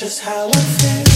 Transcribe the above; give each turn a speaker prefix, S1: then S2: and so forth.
S1: just how I feel.